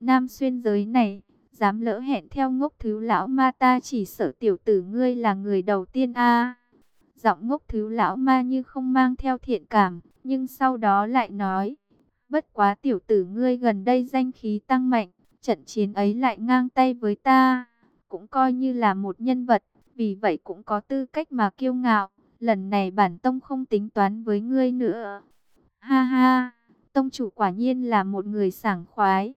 Nam xuyên giới này, dám lỡ hẹn theo ngốc thứ lão ma ta chỉ sợ tiểu tử ngươi là người đầu tiên a Giọng ngốc thứ lão ma như không mang theo thiện cảm, nhưng sau đó lại nói. Bất quá tiểu tử ngươi gần đây danh khí tăng mạnh, trận chiến ấy lại ngang tay với ta, cũng coi như là một nhân vật, vì vậy cũng có tư cách mà kiêu ngạo. Lần này bản tông không tính toán với ngươi nữa. Ha ha, tông chủ quả nhiên là một người sảng khoái.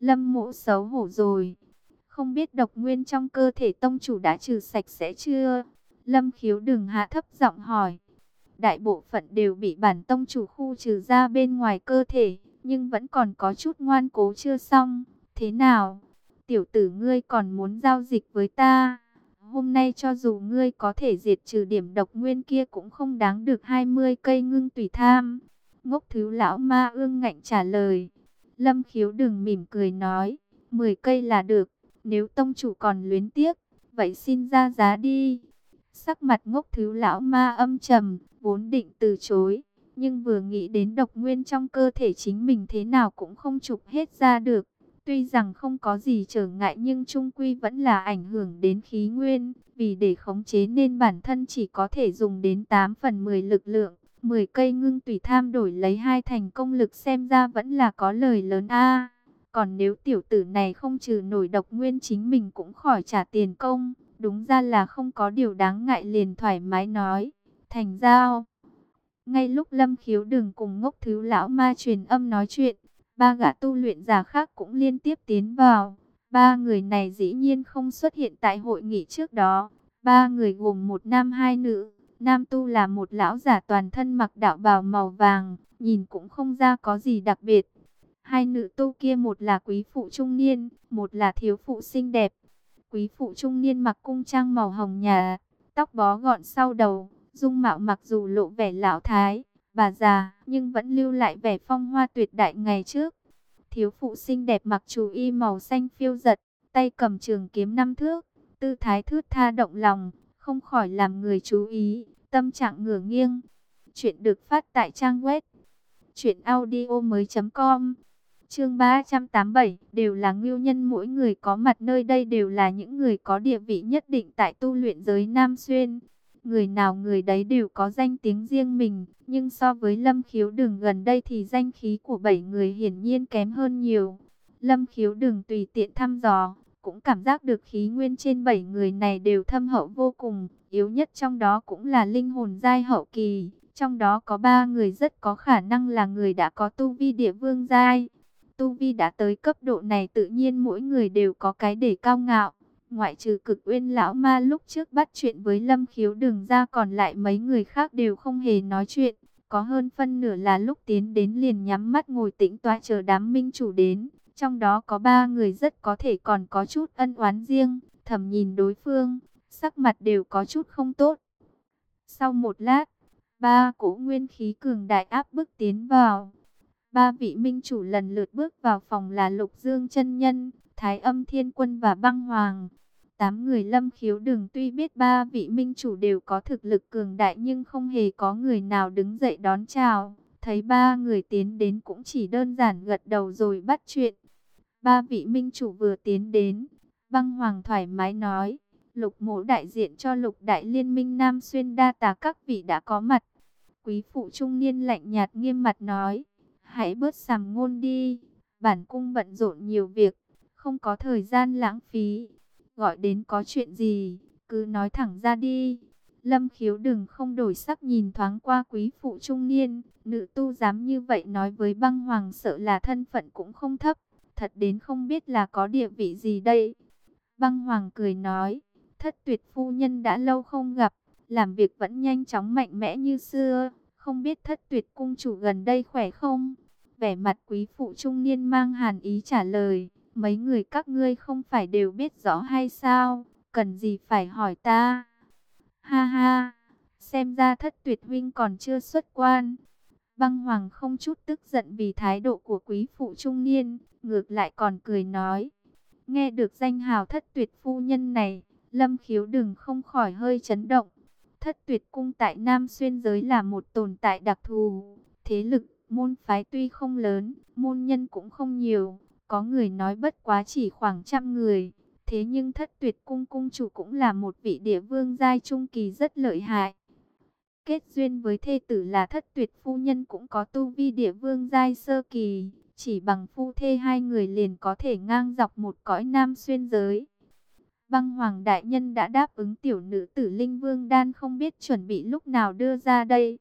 Lâm mộ xấu hổ rồi. Không biết độc nguyên trong cơ thể tông chủ đã trừ sạch sẽ chưa? Lâm khiếu đừng hạ thấp giọng hỏi. Đại bộ phận đều bị bản tông chủ khu trừ ra bên ngoài cơ thể, nhưng vẫn còn có chút ngoan cố chưa xong. Thế nào? Tiểu tử ngươi còn muốn giao dịch với ta? Hôm nay cho dù ngươi có thể diệt trừ điểm độc nguyên kia cũng không đáng được 20 cây ngưng tùy tham. Ngốc thứ lão ma ương ngạnh trả lời. Lâm khiếu đừng mỉm cười nói, 10 cây là được, nếu tông chủ còn luyến tiếc, vậy xin ra giá đi. Sắc mặt ngốc thứ lão ma âm trầm, vốn định từ chối, nhưng vừa nghĩ đến độc nguyên trong cơ thể chính mình thế nào cũng không trục hết ra được. Tuy rằng không có gì trở ngại nhưng trung quy vẫn là ảnh hưởng đến khí nguyên, vì để khống chế nên bản thân chỉ có thể dùng đến 8 phần 10 lực lượng. 10 cây ngưng tùy tham đổi lấy hai thành công lực xem ra vẫn là có lời lớn a. còn nếu tiểu tử này không trừ nổi độc nguyên chính mình cũng khỏi trả tiền công, đúng ra là không có điều đáng ngại liền thoải mái nói. Thành giao. Ngay lúc Lâm Khiếu đừng cùng ngốc thứ lão ma truyền âm nói chuyện, ba gã tu luyện giả khác cũng liên tiếp tiến vào. Ba người này dĩ nhiên không xuất hiện tại hội nghị trước đó. Ba người gồm một nam hai nữ. Nam tu là một lão giả toàn thân mặc đạo bào màu vàng, nhìn cũng không ra có gì đặc biệt. Hai nữ tu kia một là quý phụ trung niên, một là thiếu phụ xinh đẹp. Quý phụ trung niên mặc cung trang màu hồng nhà, tóc bó gọn sau đầu, dung mạo mặc dù lộ vẻ lão thái, bà già, nhưng vẫn lưu lại vẻ phong hoa tuyệt đại ngày trước. Thiếu phụ xinh đẹp mặc chú y màu xanh phiêu giật, tay cầm trường kiếm năm thước, tư thái thướt tha động lòng, không khỏi làm người chú ý, tâm trạng ngửa nghiêng. Chuyện được phát tại trang web truyệnaudiomoi.com. Chương 387, đều là ngưu nhân mỗi người có mặt nơi đây đều là những người có địa vị nhất định tại tu luyện giới Nam Xuyên. Người nào người đấy đều có danh tiếng riêng mình, nhưng so với Lâm Khiếu Đường gần đây thì danh khí của bảy người hiển nhiên kém hơn nhiều. Lâm Khiếu Đường tùy tiện thăm dò, cũng cảm giác được khí nguyên trên bảy người này đều thâm hậu vô cùng, yếu nhất trong đó cũng là linh hồn giai hậu kỳ, trong đó có ba người rất có khả năng là người đã có tu vi địa vương giai. Tu vi đã tới cấp độ này tự nhiên mỗi người đều có cái để cao ngạo. Ngoại trừ cực uyên lão ma lúc trước bắt chuyện với Lâm Khiếu đường ra còn lại mấy người khác đều không hề nói chuyện. Có hơn phân nửa là lúc tiến đến liền nhắm mắt ngồi tĩnh tọa chờ đám minh chủ đến. Trong đó có ba người rất có thể còn có chút ân oán riêng, thầm nhìn đối phương, sắc mặt đều có chút không tốt. Sau một lát, ba cỗ nguyên khí cường đại áp bức tiến vào. Ba vị minh chủ lần lượt bước vào phòng là Lục Dương chân Nhân, Thái Âm Thiên Quân và Băng Hoàng. Tám người lâm khiếu đường tuy biết ba vị minh chủ đều có thực lực cường đại nhưng không hề có người nào đứng dậy đón chào. Thấy ba người tiến đến cũng chỉ đơn giản gật đầu rồi bắt chuyện. Ba vị minh chủ vừa tiến đến, băng hoàng thoải mái nói, lục mộ đại diện cho lục đại liên minh Nam Xuyên đa tà các vị đã có mặt. Quý phụ trung niên lạnh nhạt nghiêm mặt nói, hãy bớt sàm ngôn đi, bản cung bận rộn nhiều việc, không có thời gian lãng phí. Gọi đến có chuyện gì, cứ nói thẳng ra đi. Lâm khiếu đừng không đổi sắc nhìn thoáng qua quý phụ trung niên, nữ tu dám như vậy nói với băng hoàng sợ là thân phận cũng không thấp thật đến không biết là có địa vị gì đây. Băng Hoàng cười nói, thất tuyệt phu nhân đã lâu không gặp, làm việc vẫn nhanh chóng mạnh mẽ như xưa, không biết thất tuyệt cung chủ gần đây khỏe không? Vẻ mặt quý phụ trung niên mang hàn ý trả lời, mấy người các ngươi không phải đều biết rõ hay sao, cần gì phải hỏi ta? Ha ha, xem ra thất tuyệt huynh còn chưa xuất quan. Băng Hoàng không chút tức giận vì thái độ của quý phụ trung niên, ngược lại còn cười nói. Nghe được danh hào thất tuyệt phu nhân này, Lâm Khiếu đừng không khỏi hơi chấn động. Thất tuyệt cung tại Nam Xuyên giới là một tồn tại đặc thù. Thế lực, môn phái tuy không lớn, môn nhân cũng không nhiều. Có người nói bất quá chỉ khoảng trăm người. Thế nhưng thất tuyệt cung cung chủ cũng là một vị địa vương giai trung kỳ rất lợi hại. Kết duyên với thê tử là thất tuyệt phu nhân cũng có tu vi địa vương giai sơ kỳ. Chỉ bằng phu thê hai người liền có thể ngang dọc một cõi nam xuyên giới. Băng Hoàng Đại Nhân đã đáp ứng tiểu nữ tử Linh Vương Đan không biết chuẩn bị lúc nào đưa ra đây.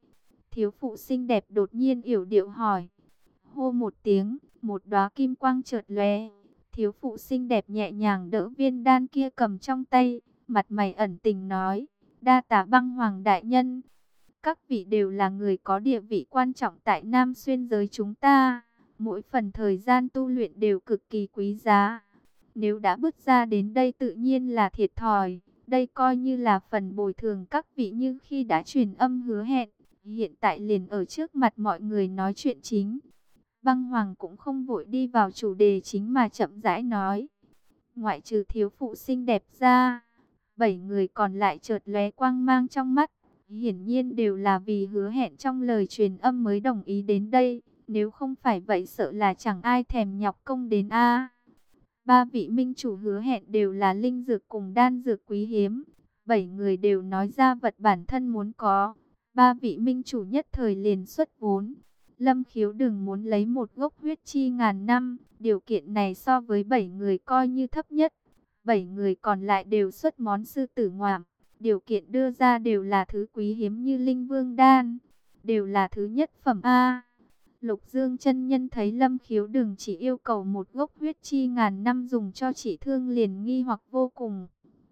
Thiếu phụ xinh đẹp đột nhiên yểu điệu hỏi. Hô một tiếng, một đóa kim quang chợt lóe. Thiếu phụ xinh đẹp nhẹ nhàng đỡ viên đan kia cầm trong tay, mặt mày ẩn tình nói. Đa tả băng Hoàng Đại Nhân. Các vị đều là người có địa vị quan trọng tại Nam Xuyên giới chúng ta. Mỗi phần thời gian tu luyện đều cực kỳ quý giá nếu đã bước ra đến đây tự nhiên là thiệt thòi. Đây coi như là phần bồi thường các vị như khi đã truyền âm hứa hẹn. Hiện tại liền ở trước mặt mọi người nói chuyện chính. Băng Hoàng cũng không vội đi vào chủ đề chính mà chậm rãi nói. Ngoại trừ thiếu phụ xinh đẹp ra, bảy người còn lại chợt lóe quang mang trong mắt. Hiển nhiên đều là vì hứa hẹn trong lời truyền âm mới đồng ý đến đây. Nếu không phải vậy sợ là chẳng ai thèm nhọc công đến a. Ba vị minh chủ hứa hẹn đều là linh dược cùng đan dược quý hiếm. Bảy người đều nói ra vật bản thân muốn có. Ba vị minh chủ nhất thời liền xuất vốn. Lâm khiếu đừng muốn lấy một gốc huyết chi ngàn năm. Điều kiện này so với bảy người coi như thấp nhất. Bảy người còn lại đều xuất món sư tử ngoạm. Điều kiện đưa ra đều là thứ quý hiếm như linh vương đan. Đều là thứ nhất phẩm A. Lục Dương chân nhân thấy Lâm Khiếu đừng chỉ yêu cầu một gốc huyết chi ngàn năm dùng cho chỉ thương liền nghi hoặc vô cùng.